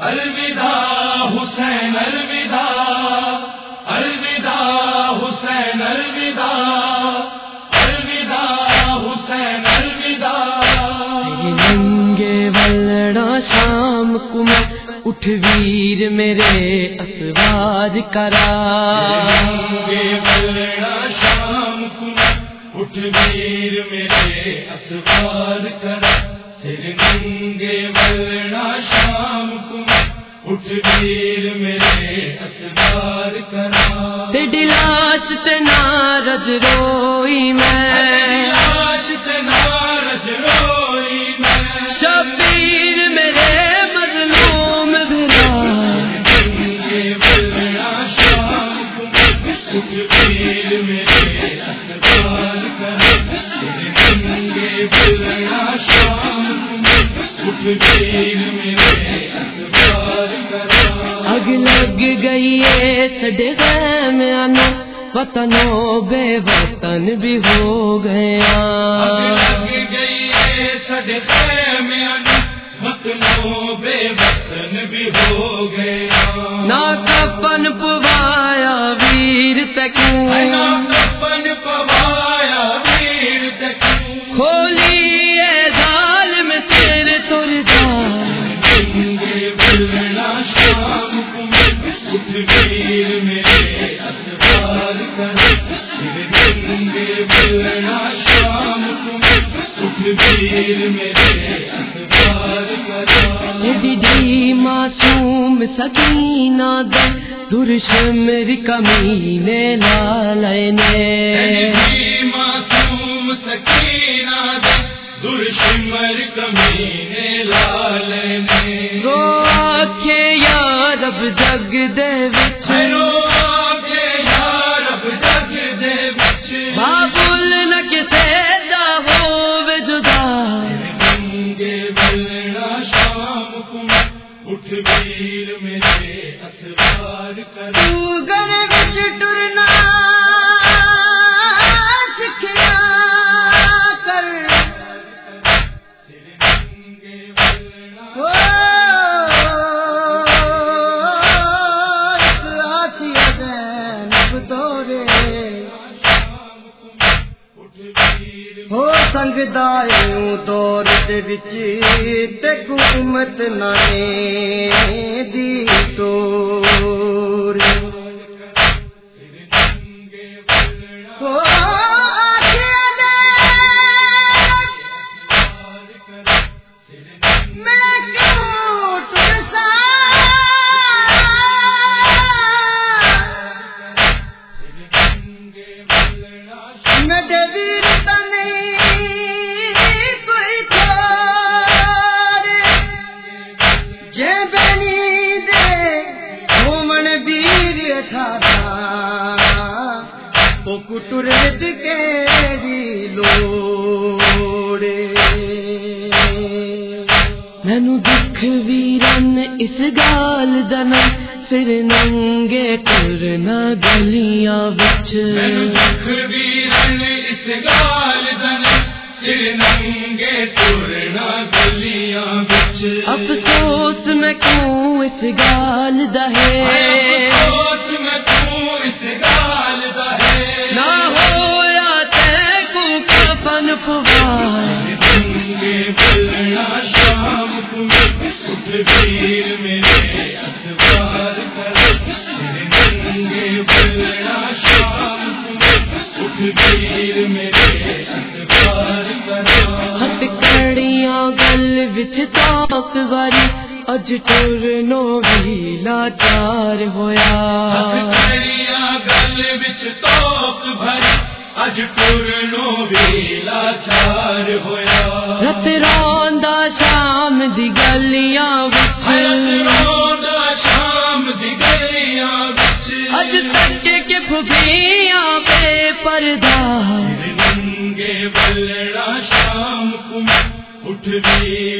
الوداع حسین الوداع. الوداع حسین الوداع. الوداع حسین الوداع. ننگے ولڑا شام کو میں اٹھ ویر میرے اسوار کرا۔ گے بلڑا شام کو اٹھ ویر میرے اسوار کرا۔ سر ننگے بلڑا میرے اسوار کرا۔ تے ڈلاش نارج رو۔ لگ گئی ہے میں آنا وطنوں بے وطن بھی ہو گیا۔ لگ گئی ہے سڈے خیمیاں وطنوں بے وطن بھی ہو گیا۔ نہ کپن پوایا ویر تکوں دی معصوم سکینہ دے درش میری کمینے لالنے معصوم سکینہ درشمر کمینے لال نے رو آکھے یا رب جگ دے وچ۔ ہو سنگ دایوں دور دے وچ تے حکومت دی تو ود کے لوڑے۔ مینو دکھ ویرن اس گال دن سر ننگے ٹرنا گلیاں وچ۔ مینو دکھ ویرن اس گال دن سر ننگے ترنا گلیاں بچ۔ افسوس میں کیوں اس گال دہے؟ تاک واری اج ٹور نو بھی لاچار ہویا۔ گل وچ توک بھری اج ٹورنو بھی لاچار ہویا۔ رت روندا شام دی گلیاں وچ۔ روندا شام دی گلیاں وچ۔ اج تک کے پھپھیاں بے پردہ۔ ننگے بلڑا شام کو اٹھ ویر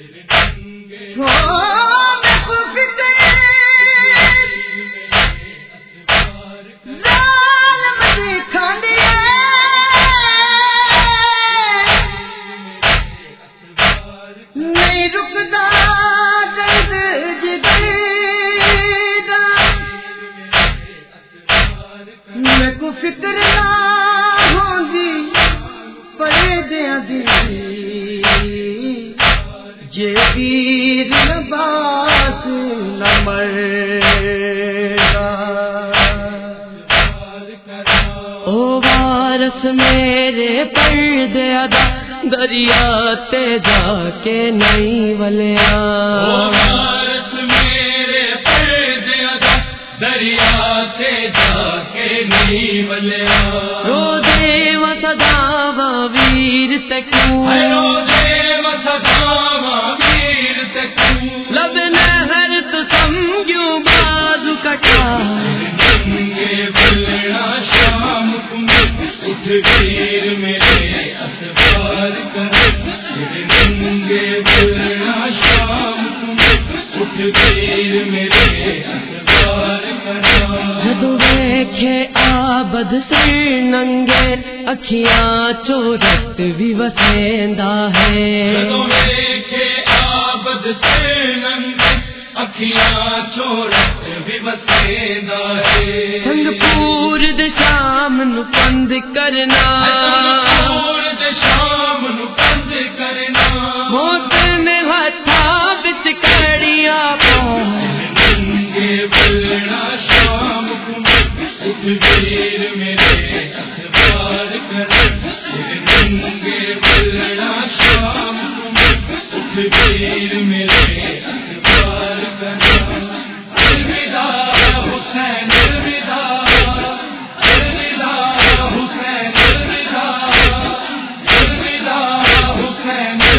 نہیں تیر ویر نباس نہ او وارس میرے پردے ادا، دریا تے جا کے نہیں ولیا ننگے بلنا شام اٹھ میرے ویکھے آبد سر ننگے اکھیاں چورت بھی وسیندا ہے۔ جدوں دیکھے آبد سے ننگ اکھیاں چھوڑت بھی وسیدہ ہے۔ سنگ پور د شام نو پند کرنا۔ میں